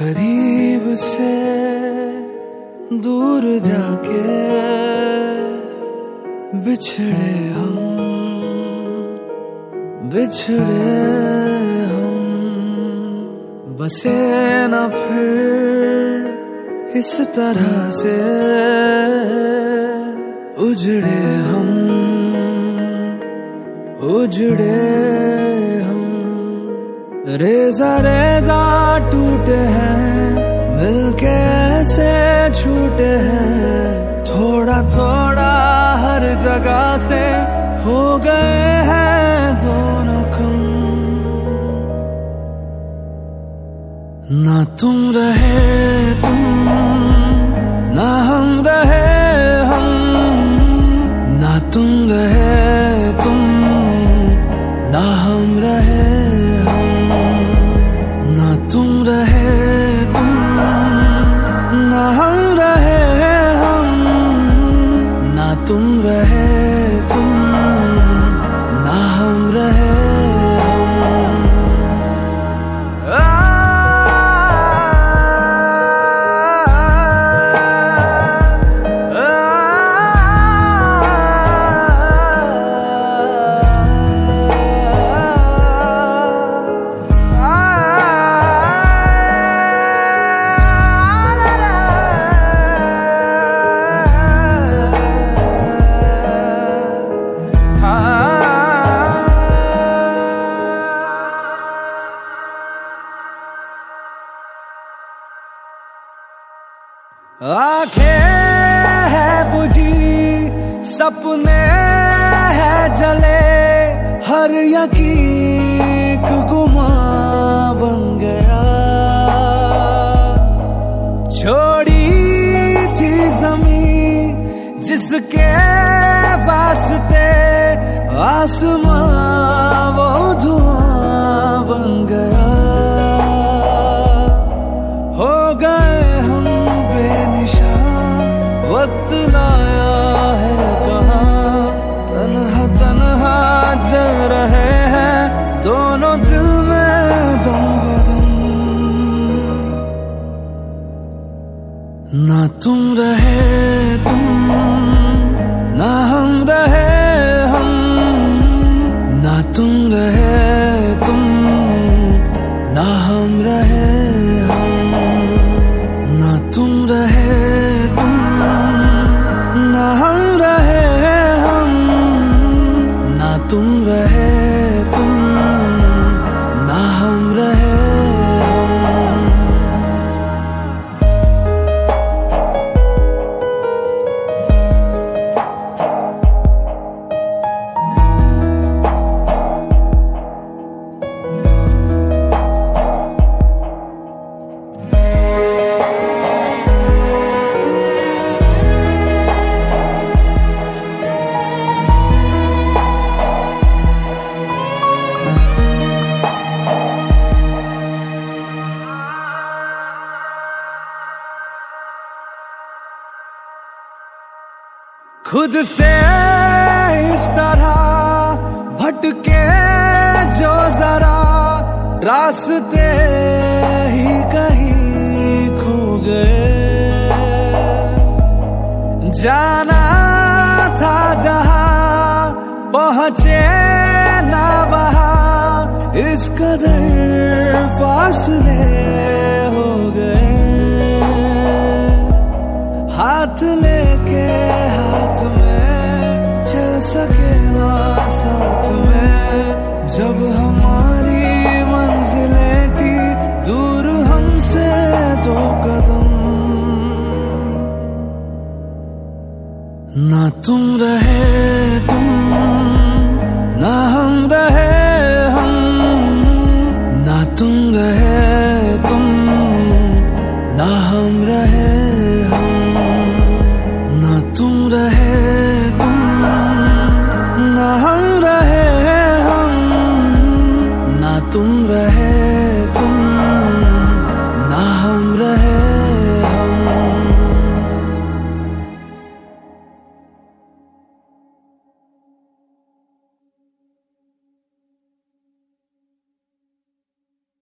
करीब से दूर जाके बिछड़े हम बिछड़े हम। बसे न फिर इस तरह से उजड़े हम उजड़े हम। रेजा रेजा टूटे हैं, मिलके ऐसे छूटे हैं। थोड़ा थोड़ा हर जगह से हो गए हैं दोनों कम ना तुम रहे, तुम आँखें है बुझी, सपने है जले, हर यकीक गुमा बन गया। छोड़ी थी जमी जिसके वास्ते आसमां वो धुआँ ना तुम रहे तुम, ना हम रहे हम, ना तुम रहे तुम, ना हम रहे हम, ना तुम रहे तुम, ना हम रहे हम, ना तुम रहे खुद से इस तरह भटके जो जरा रास्ते ही कहीं खो गए। जाना था जहाँ पहुँचे ना वहाँ, इस कदर फासले ना तुम रहे तुम, ना हम रहे हम, ना तुम रहे तुम, ना हम रहे हम, ना तुम रहे